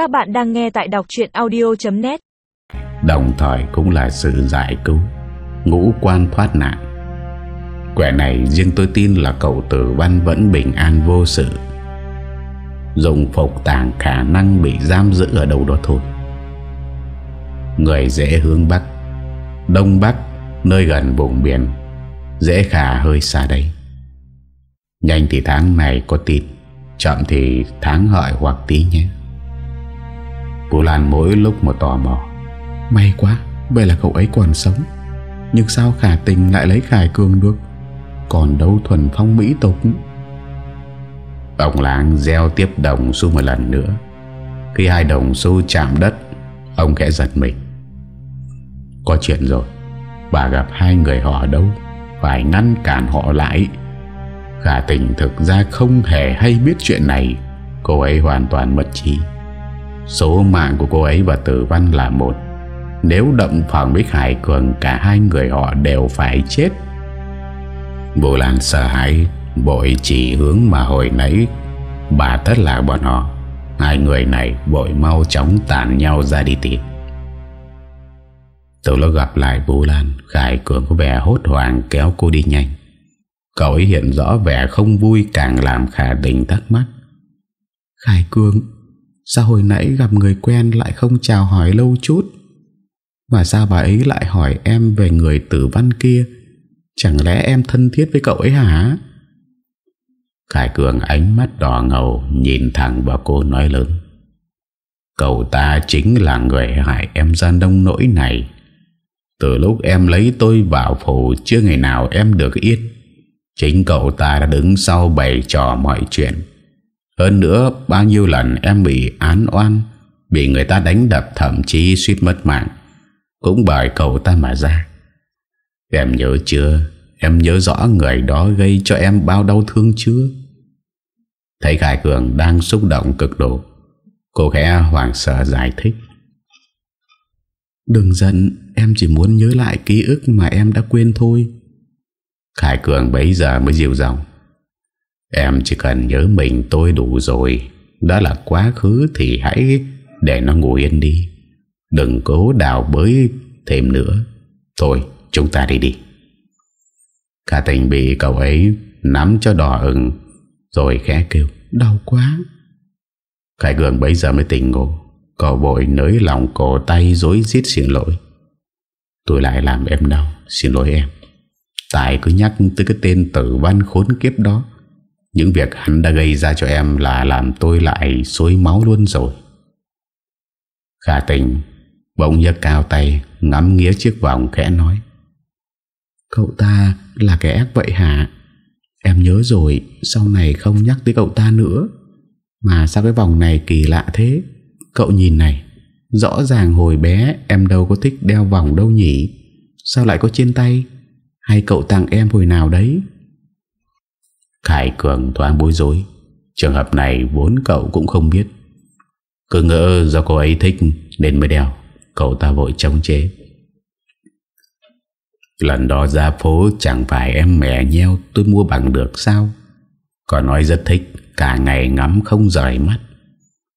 Các bạn đang nghe tại đọc chuyện audio.net Đồng thời cũng là sự giải cứu, Ngũ quan thoát nạn. Quẻ này riêng tôi tin là cậu tử văn vẫn bình an vô sự. Dùng phục tàng khả năng bị giam giữ ở đâu đó thôi. Người dễ hướng Bắc, Đông Bắc, Nơi gần vùng biển, Dễ khả hơi xa đây Nhanh thì tháng này có tin, Chậm thì tháng hợi hoặc tí nhé. Cô Lan mỗi lúc một tò mò. May quá Vậy là cậu ấy còn sống. Nhưng sao khả tình lại lấy khải cường được? Còn đâu thuần phong mỹ tục. Ông láng gieo tiếp đồng xu một lần nữa. Khi hai đồng xu chạm đất Ông khẽ giật mình. Có chuyện rồi. Bà gặp hai người họ đâu Phải ngăn cản họ lại. Khả tình thực ra không hề hay biết chuyện này. Cô ấy hoàn toàn mất trí Số mạng của cô ấy và tử văn là một. Nếu động phòng với Khải Cường, Cả hai người họ đều phải chết. Vô Lan sợ hãi Bội chỉ hướng mà hồi nãy. Bà thất lạc bọn họ. Hai người này bội mau chóng tàn nhau ra đi tìm. Từ lúc gặp lại Vũ Lan, Khải Cường có vẻ hốt hoảng kéo cô đi nhanh. Cậu ấy hiện rõ vẻ không vui Càng làm Khả Đình thắc mắc. Khải Cường Sao hồi nãy gặp người quen Lại không chào hỏi lâu chút? Và sao bà ấy lại hỏi em Về người tử văn kia? Chẳng lẽ em thân thiết với cậu ấy hả? Khải Cường ánh mắt đỏ ngầu, Nhìn thẳng vào cô nói lớn. Cậu ta chính là người hại em ra đông nỗi này. Từ lúc em lấy tôi vào phủ, Chưa ngày nào em được yên Chính cậu ta đã đứng sau bày trò mọi chuyện. Hơn nữa, bao nhiêu lần em bị án oan, Bị người ta đánh đập, thậm chí suýt mất mạng, Cũng bởi cậu ta mà ra. Em nhớ chưa? Em nhớ rõ người đó gây cho em bao đau thương chưa? Thấy Khải Cường đang xúc động cực độ, Cô khẽ hoảng sợ giải thích. Đừng giận, Em chỉ muốn nhớ lại ký ức mà em đã quên thôi. Khải Cường bấy giờ mới dịu dòng Em chỉ cần nhớ mình tôi đủ rồi. Đó là quá khứ thì hãy để nó ngủ yên đi. Đừng cố đào bới thêm nữa. Thôi, chúng ta đi đi. Cả tình bị cậu ấy nắm cho đỏ ửng, Rồi khẽ kêu, Đau quá. Khải Cường bấy giờ mới tỉnh ngộ Cậu bội nới lòng cổ tay dối giết xin lỗi. Tôi lại làm em đau, Xin lỗi em. Tại cứ nhắc tới cái tên tử văn khốn kiếp đó những việc hắn đã gây ra cho em Là làm tôi lại xối máu luôn rồi. Khả tình Bỗng nhấc cao tay, Ngắm nghía chiếc vòng khẽ nói. Cậu ta là kẻ ác vậy hả? Em nhớ rồi, Sau này không nhắc tới cậu ta nữa. Mà sao cái vòng này kỳ lạ thế? Cậu nhìn này, Rõ ràng hồi bé em đâu có thích đeo vòng đâu nhỉ? Sao lại có trên tay? Hay cậu tặng em hồi nào đấy? Khải Cường thoáng bối rối. Trường hợp này vốn cậu cũng không biết. Cứ ngỡ do cô ấy thích Nên mới đeo. Cậu ta vội chống chế. Lần đó ra phố chẳng phải em mẹ nheo tôi mua bằng được sao? Còn nói rất thích, Cả ngày ngắm không rời mắt.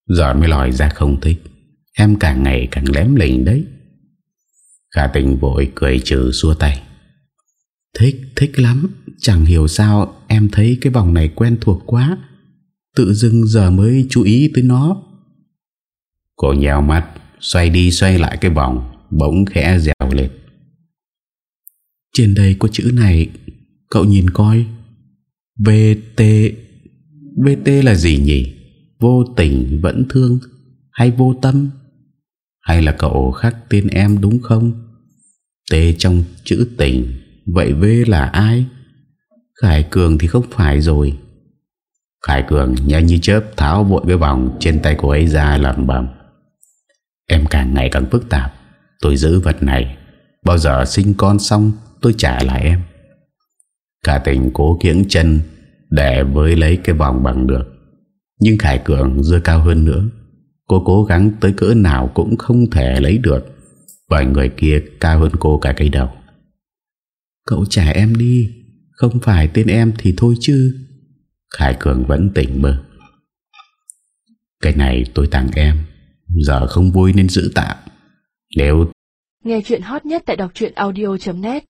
Giờ mới lòi ra không thích. Em càng ngày càng lém lình đấy. Khả tình vội cười trừ xua tay. Thích, thích lắm. Chẳng hiểu sao em thấy cái vòng này quen thuộc quá. Tự dưng giờ mới chú ý tới nó. Cô nhèo mắt Xoay đi xoay lại cái vòng Bỗng khẽ dèo lên. Trên đây có chữ này Cậu nhìn coi. VT VT là gì nhỉ? Vô tình vẫn thương Hay vô tâm? Hay là cậu khắc tên em đúng không? T trong chữ tình Vậy V là ai? Khải Cường thì không phải rồi. Khải Cường nhanh như chớp Tháo vội cái vòng trên tay cô ấy ra lầm bầm Em càng ngày càng phức tạp. Tôi giữ vật này. Bao giờ sinh con xong, tôi trả lại em. Cả tình cố kiếng chân Để với lấy cái vòng bằng được. Nhưng Khải Cường dưa cao hơn nữa. Cô cố gắng tới cỡ nào cũng không thể lấy được. Bởi người kia cao hơn cô cả cây đầu. Cậu trả em đi, Không phải tên em thì thôi chứ. Khải Cường vẫn tỉnh mơ. Cái này tôi tặng em, Giờ không vui nên giữ tạm. Nếu Nghe chuyện hot nhất tại đọc audio.net